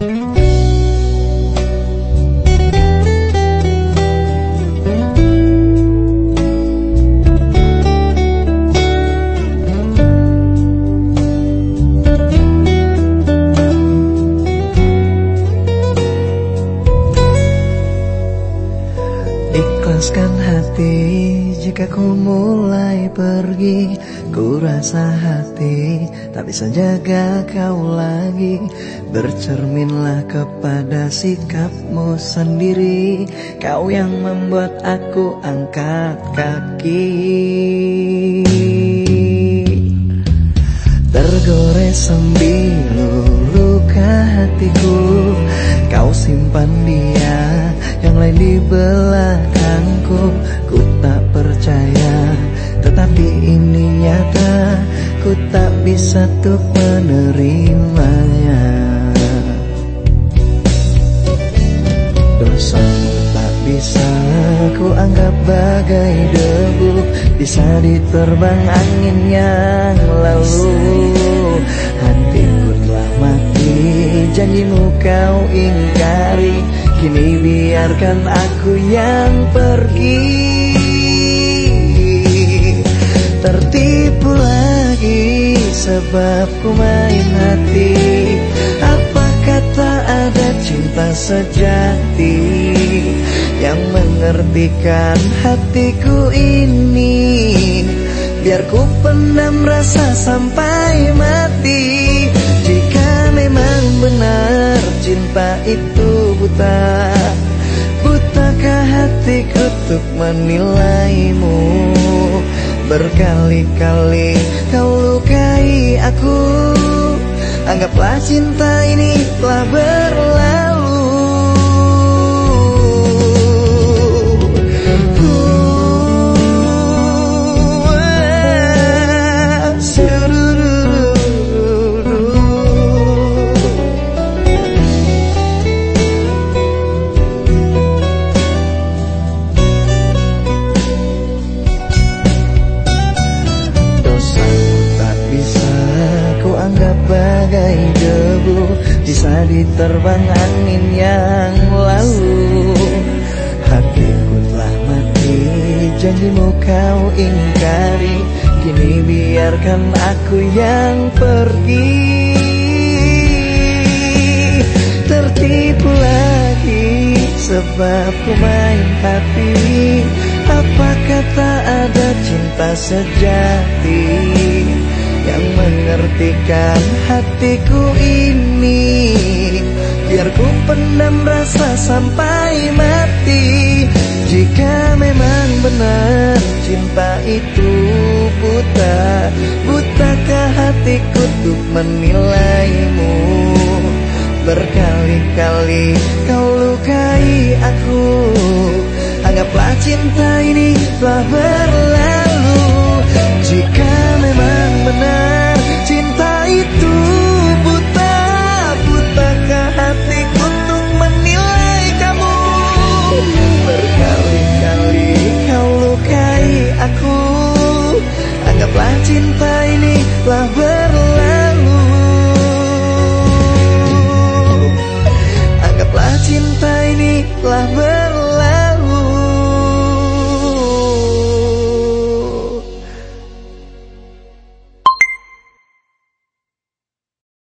Thank you. Ikhlaskan hati jika ku mulai pergi. Ku rasa hati tak bisa jaga kau lagi. Bercerminlah kepada sikapmu sendiri. Kau yang membuat aku angkat kaki. Tergores sembilu luka hatiku. Kau simpan dia yang lain di belakangku bisa tuh menerimanya Dosamu tak bisa ku anggap bagai debu Bisa diterbang angin yang lalu. Hatiku telah mati Janjimu kau ingkari Kini biarkan aku yang pergi sebab ku main hati. Apa kata ada cinta sejati Yang mengertikan hatiku ini? Biar ku pendam rasa sampai mati. Jika memang benar cinta itu buta Butakah hatiku untuk menilaimu? Berkali-kali kau lukai aku. Anggaplah cinta ini telah berlalu debu Bisa diterbang angin yang lalu. Hatiku telah mati Janjimu kau ingkari. Kini biarkan aku yang pergi. Tertipu lagi Sebab ku main hati. Apa kata ada cinta sejati mengertikan hatiku ini Biar ku pendam rasa sampai mati. Jika memang benar cinta itu buta Butakah hatiku untuk menilaimu? Berkali-kali kau lukai aku Anggaplah cinta ini telah berlalu